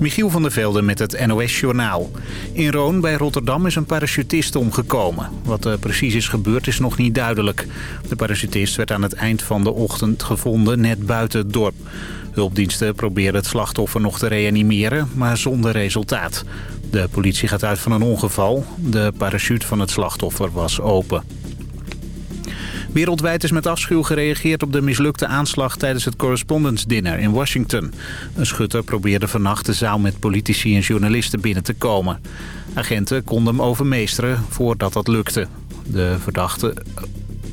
Michiel van der Velde met het NOS-journaal. In Roon bij Rotterdam is een parachutist omgekomen. Wat er precies is gebeurd is nog niet duidelijk. De parachutist werd aan het eind van de ochtend gevonden net buiten het dorp. Hulpdiensten probeerden het slachtoffer nog te reanimeren, maar zonder resultaat. De politie gaat uit van een ongeval. De parachute van het slachtoffer was open. Wereldwijd is met afschuw gereageerd op de mislukte aanslag tijdens het Correspondence Dinner in Washington. Een schutter probeerde vannacht de zaal met politici en journalisten binnen te komen. Agenten konden hem overmeesteren voordat dat lukte. De verdachte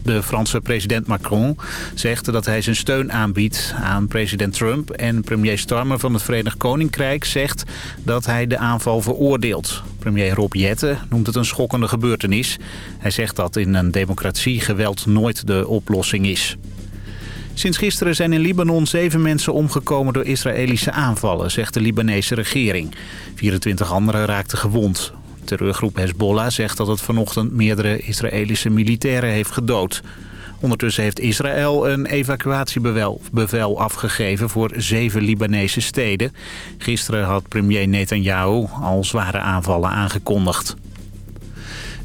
de Franse president Macron zegt dat hij zijn steun aanbiedt aan president Trump... en premier Starmer van het Verenigd Koninkrijk zegt dat hij de aanval veroordeelt. Premier Rob Jette noemt het een schokkende gebeurtenis. Hij zegt dat in een democratie geweld nooit de oplossing is. Sinds gisteren zijn in Libanon zeven mensen omgekomen door Israëlische aanvallen, zegt de Libanese regering. 24 anderen raakten gewond. Terreurgroep Hezbollah zegt dat het vanochtend meerdere Israëlische militairen heeft gedood. Ondertussen heeft Israël een evacuatiebevel afgegeven voor zeven Libanese steden. Gisteren had premier Netanyahu al zware aanvallen aangekondigd.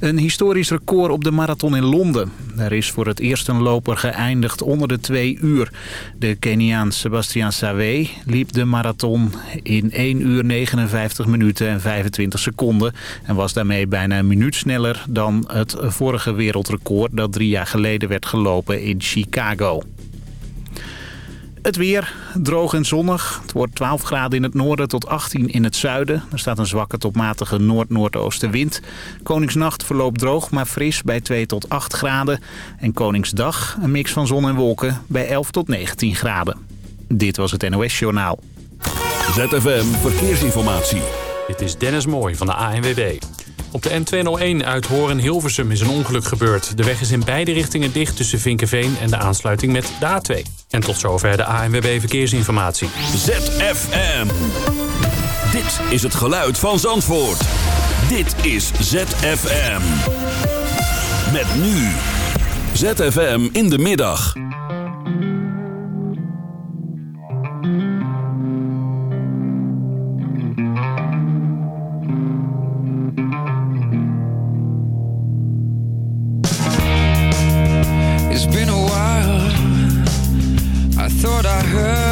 Een historisch record op de marathon in Londen. Er is voor het eerst een loper geëindigd onder de twee uur. De Keniaan Sebastian Sawe liep de marathon in 1 uur 59 minuten en 25 seconden... en was daarmee bijna een minuut sneller dan het vorige wereldrecord... dat drie jaar geleden werd gelopen in Chicago. Het weer, droog en zonnig. Het wordt 12 graden in het noorden tot 18 in het zuiden. Er staat een zwakke tot matige noord-noordoostenwind. Koningsnacht verloopt droog, maar fris bij 2 tot 8 graden. En Koningsdag een mix van zon en wolken bij 11 tot 19 graden. Dit was het NOS Journaal. ZFM Verkeersinformatie. Dit is Dennis Mooij van de ANWB. Op de N201 uit Horen-Hilversum is een ongeluk gebeurd. De weg is in beide richtingen dicht tussen Vinkenveen en de aansluiting met de A2. En tot zover de ANWB Verkeersinformatie. ZFM. Dit is het geluid van Zandvoort. Dit is ZFM. Met nu. ZFM in de middag. what I heard.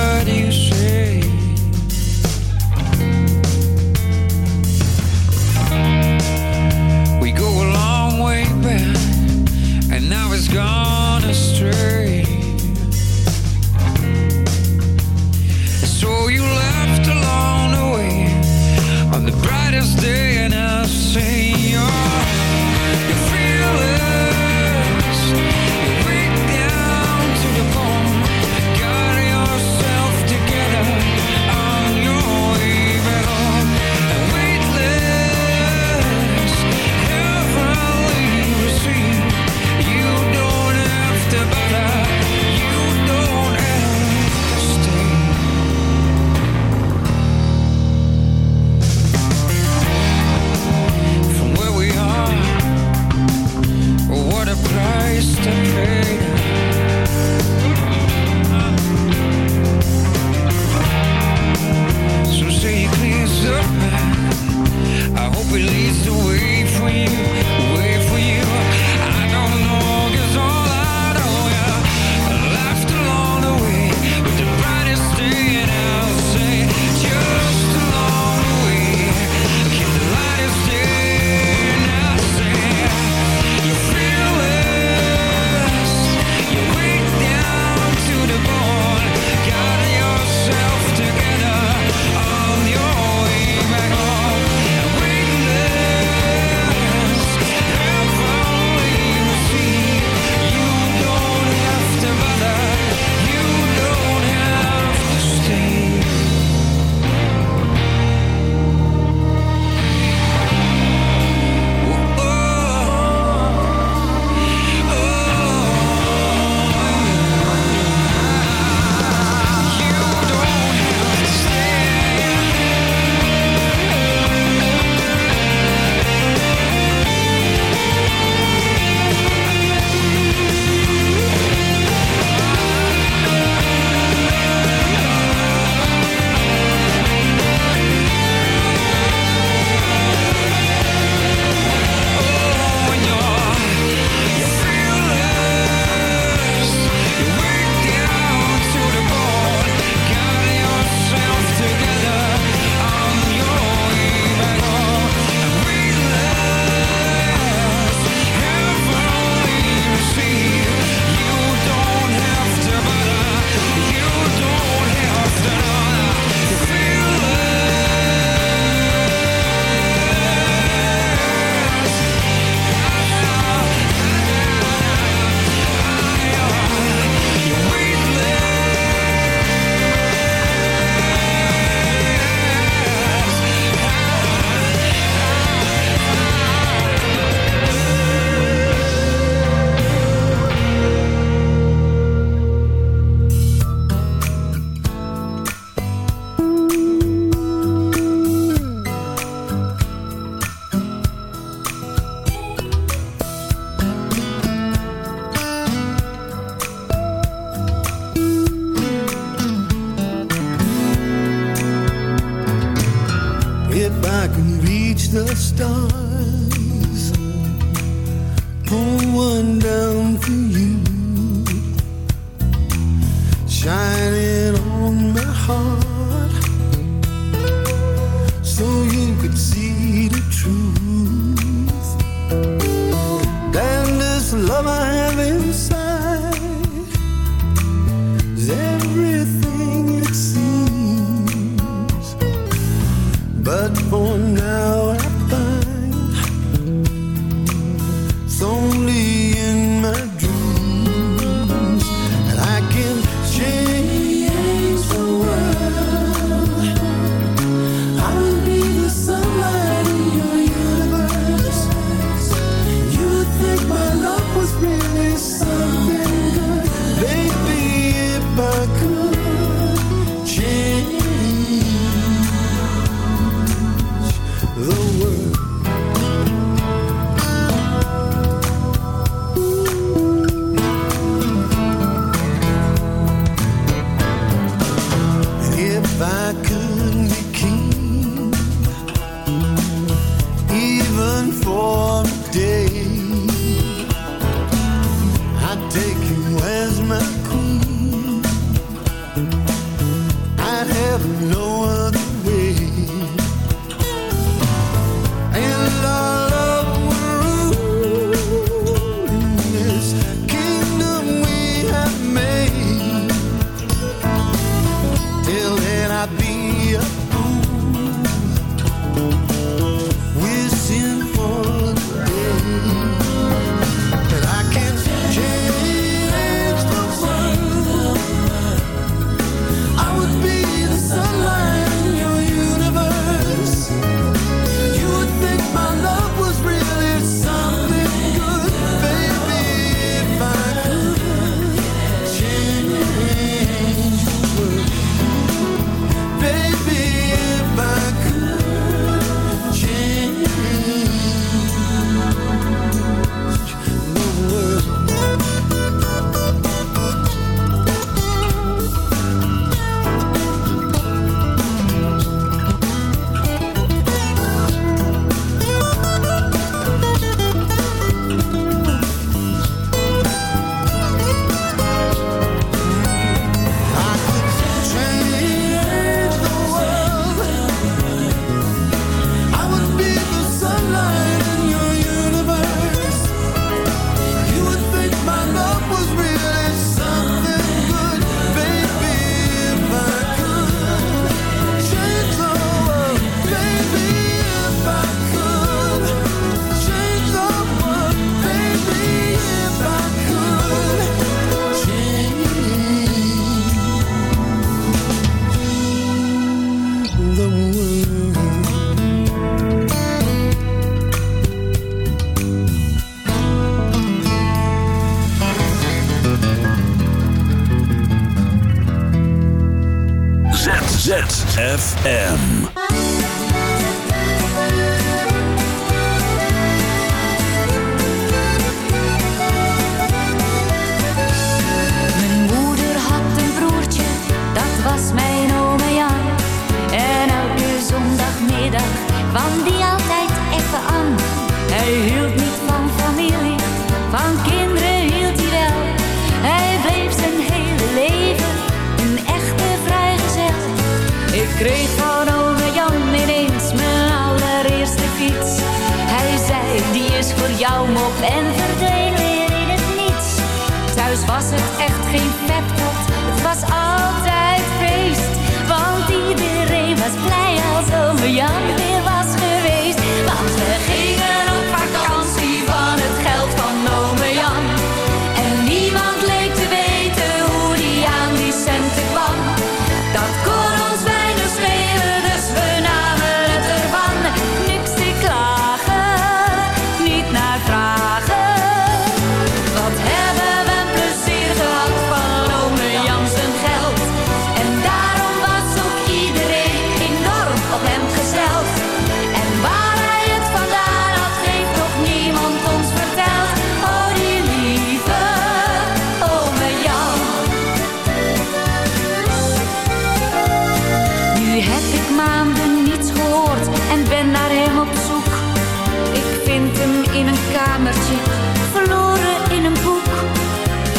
verloren in een boek.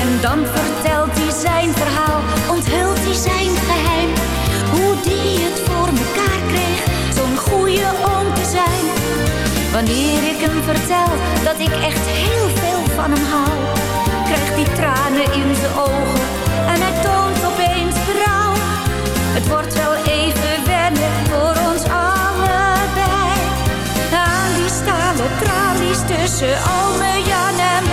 En dan vertelt hij zijn verhaal, onthult hij zijn geheim. Hoe die het voor mekaar kreeg, zo'n goede oom te zijn. Wanneer ik hem vertel dat ik echt heel veel van hem hou, krijgt hij tranen in zijn ogen en hij toont tussen mijn... Jan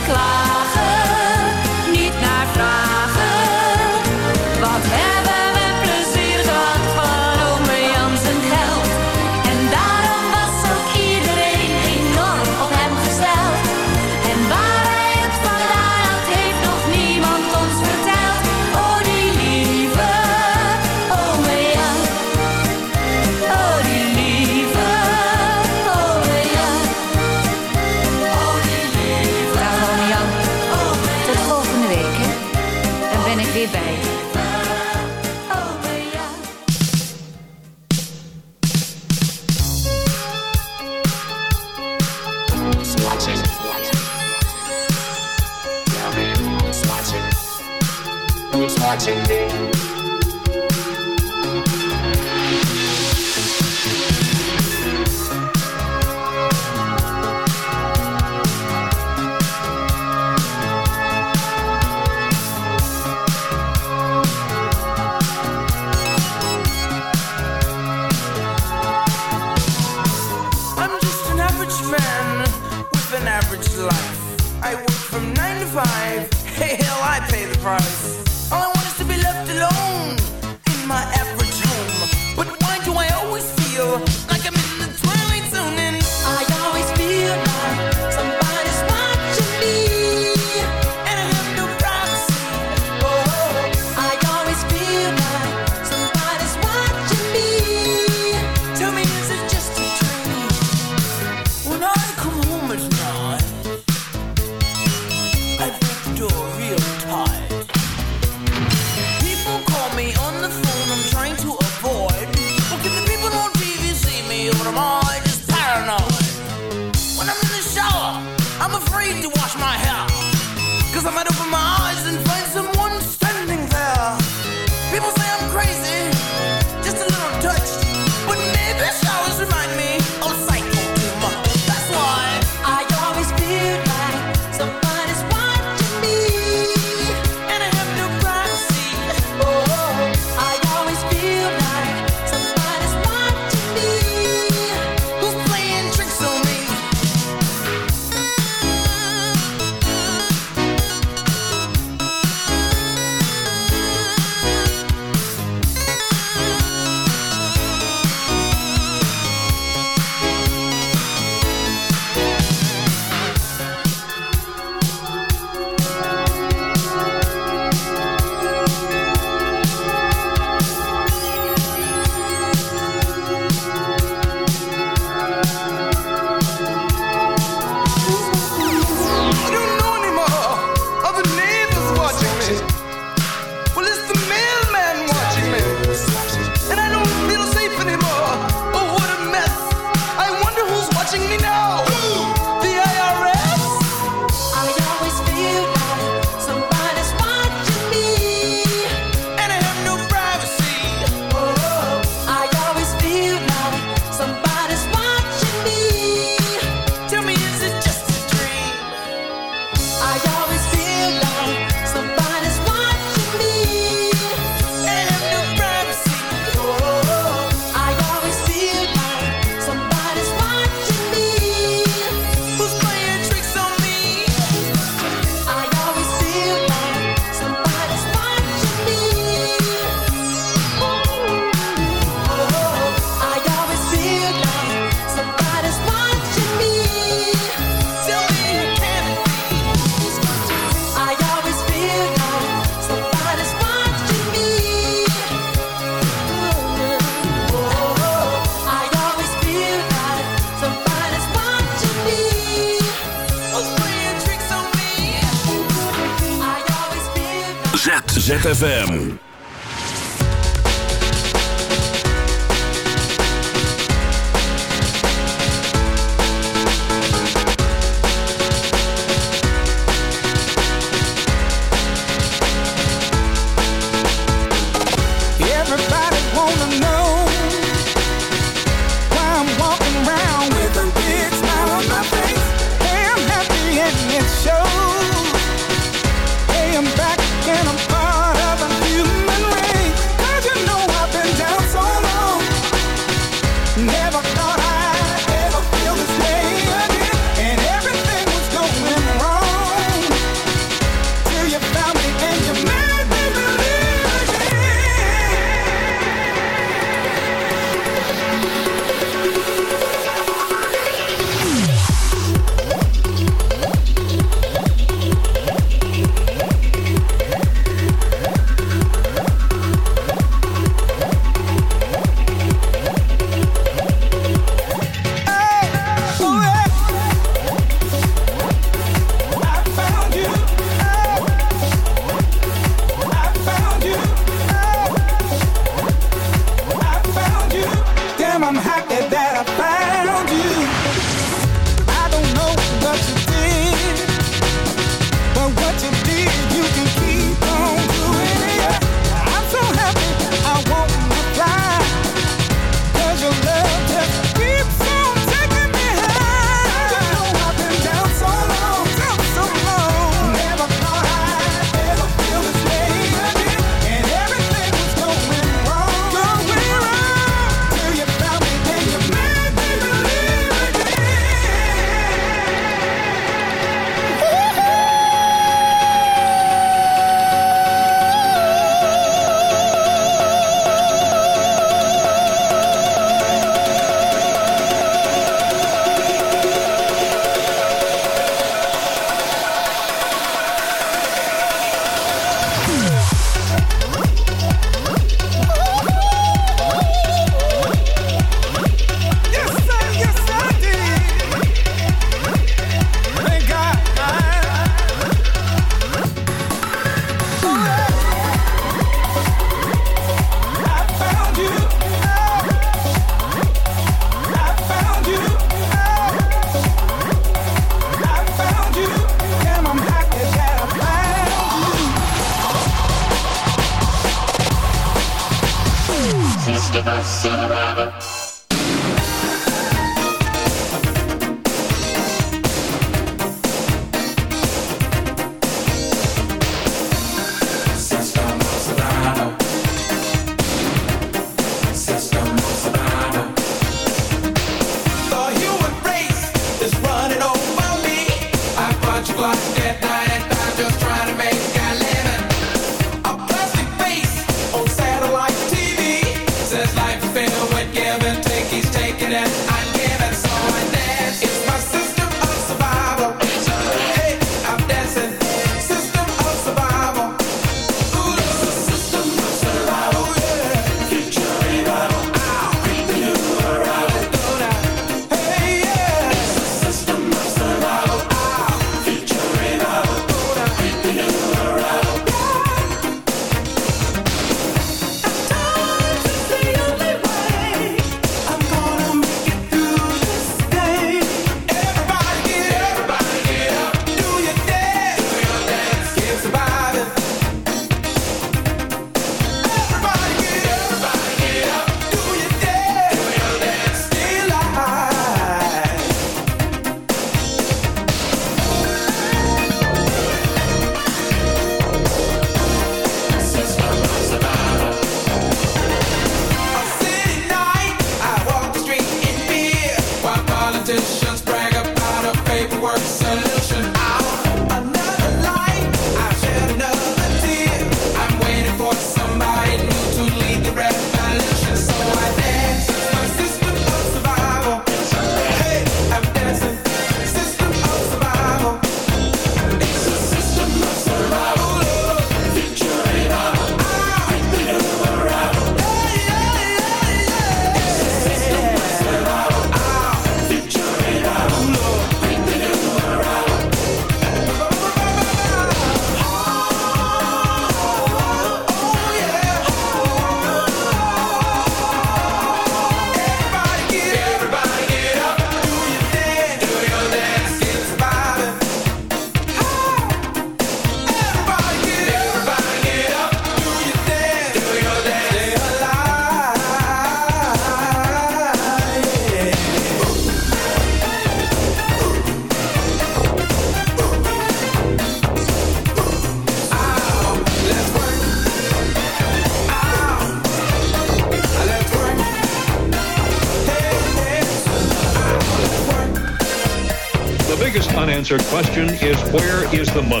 answered question is where is the money?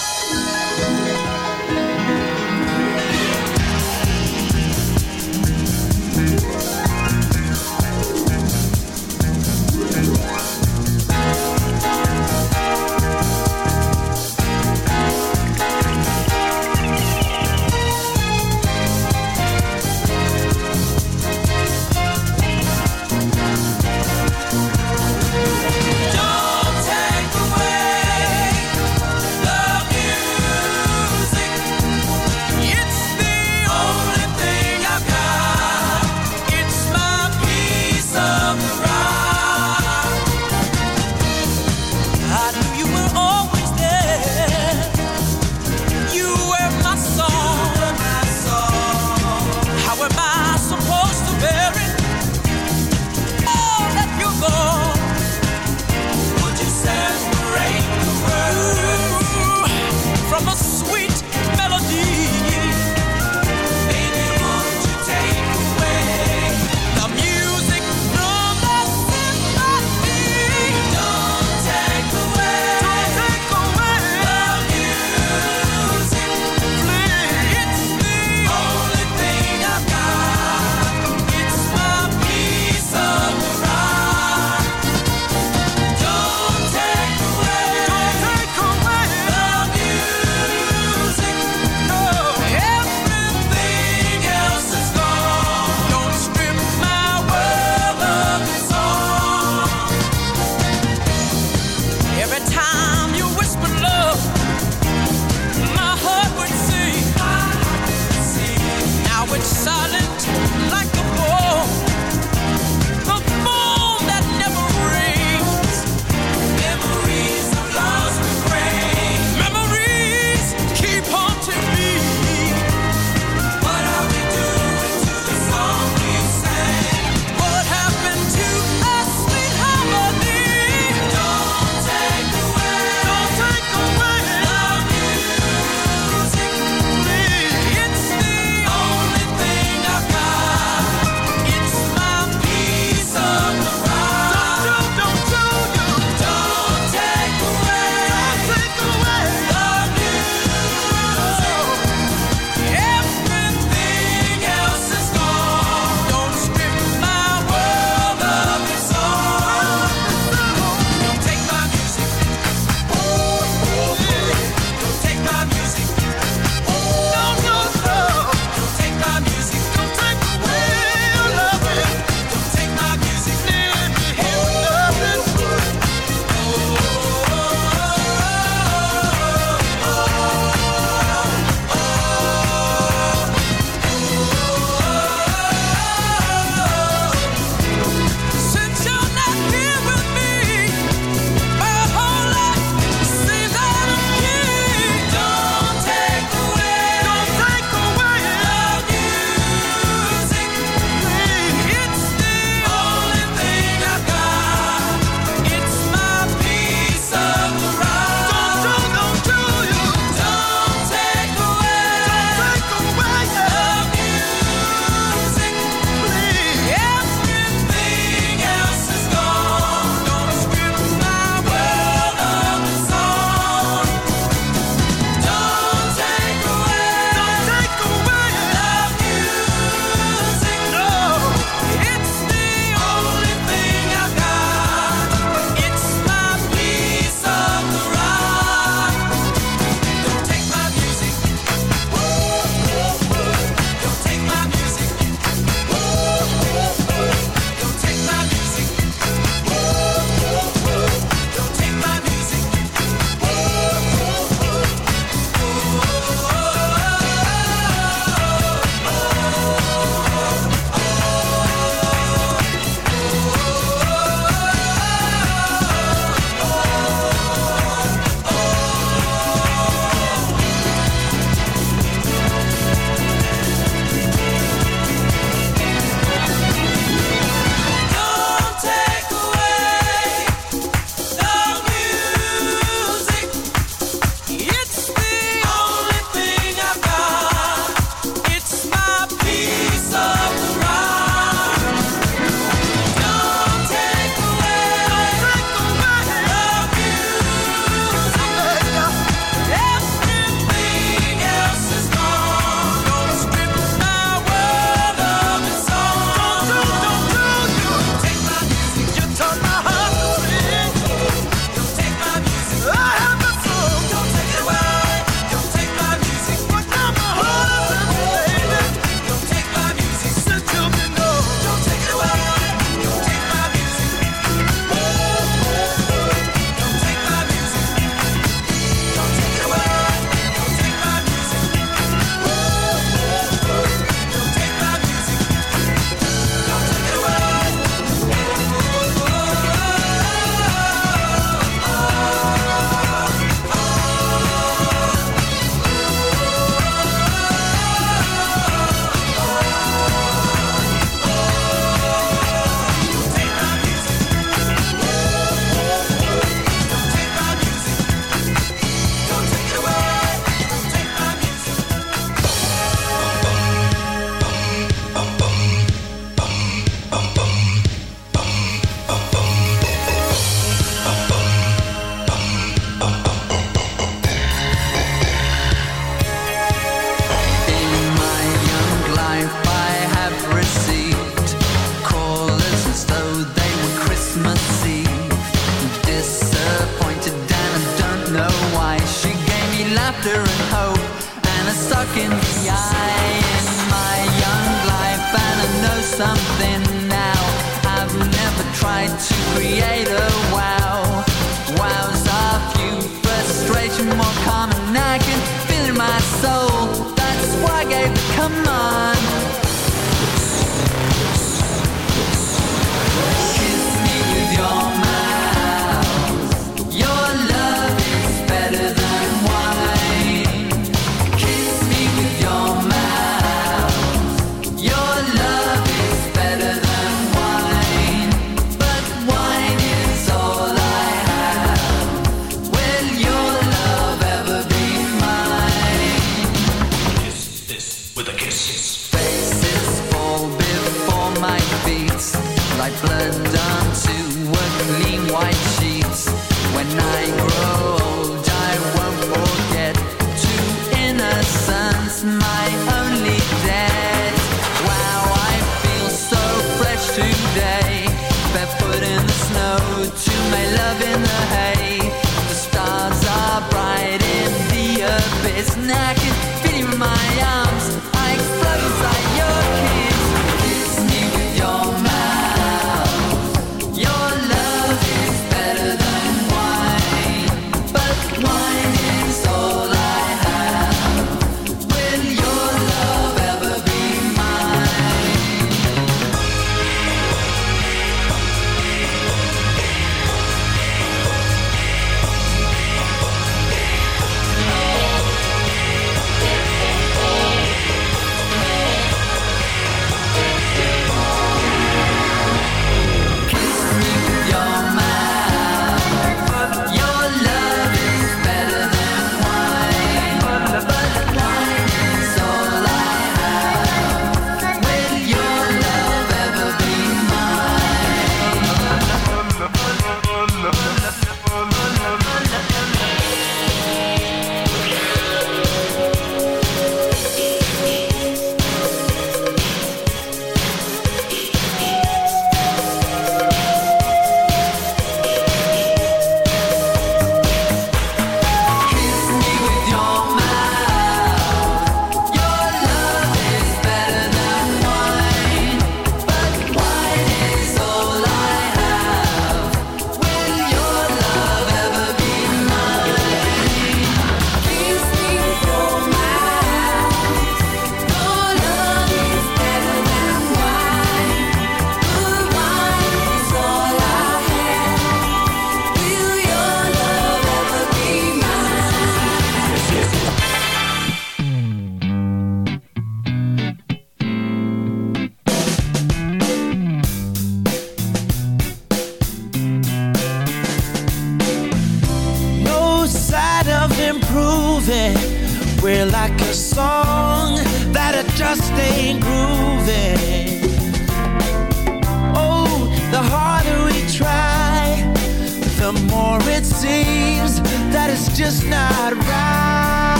it seems that it's just not right.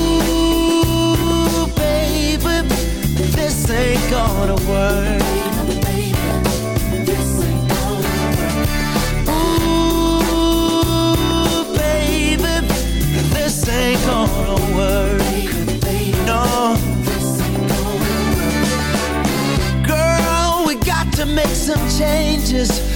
Ooh, baby, this ain't gonna work. Ooh, baby, this ain't gonna work. No. Girl, we got to make some changes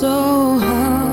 so hard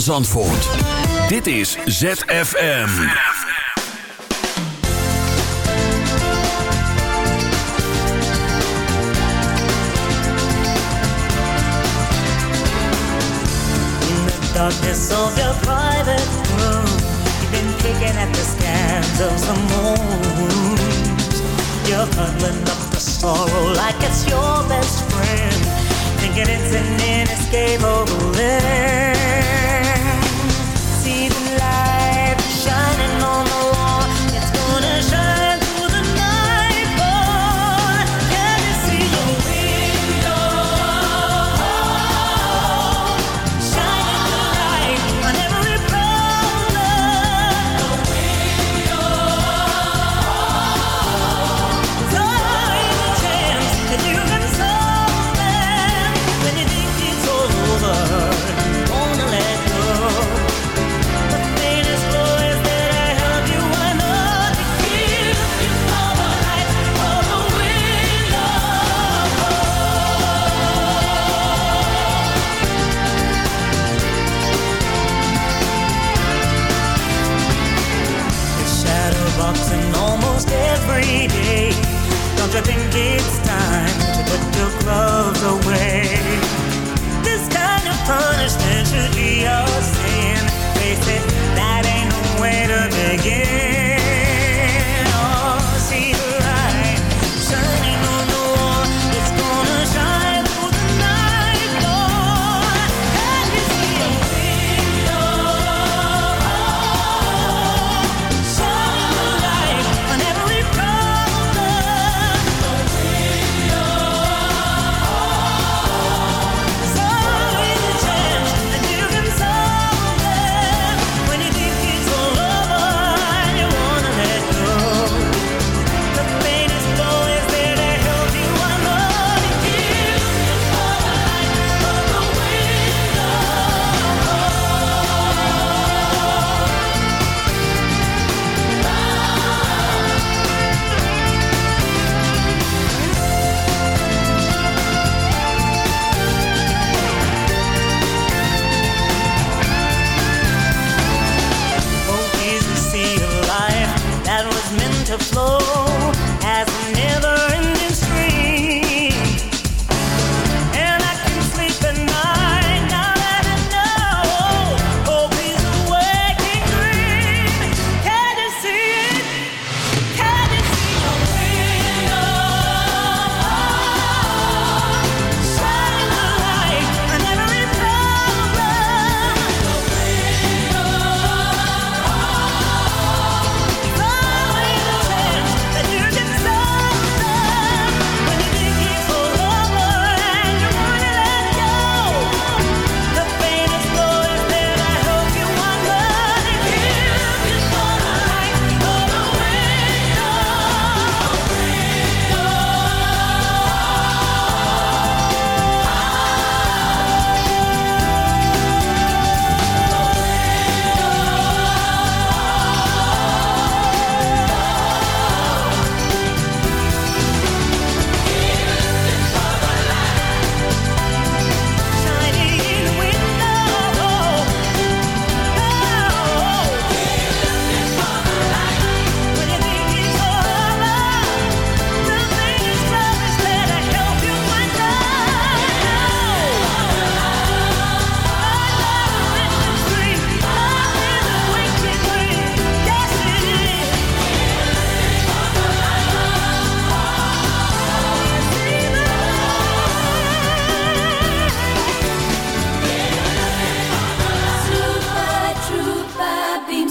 van Dit is ZFM. In the darkness of your private room. You've been kicking at the scandals of the moon You're up the sorrow like it's your best friend. Thinking it's an inescapable end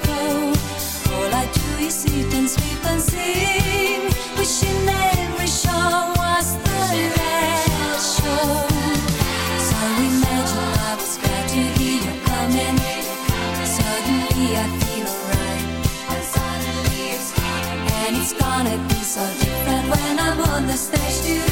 All I do is and sleep and sing Wishing every show was the show. I was glad to hear you coming. Suddenly I feel alright And suddenly it's gonna be so different when I'm on the stage too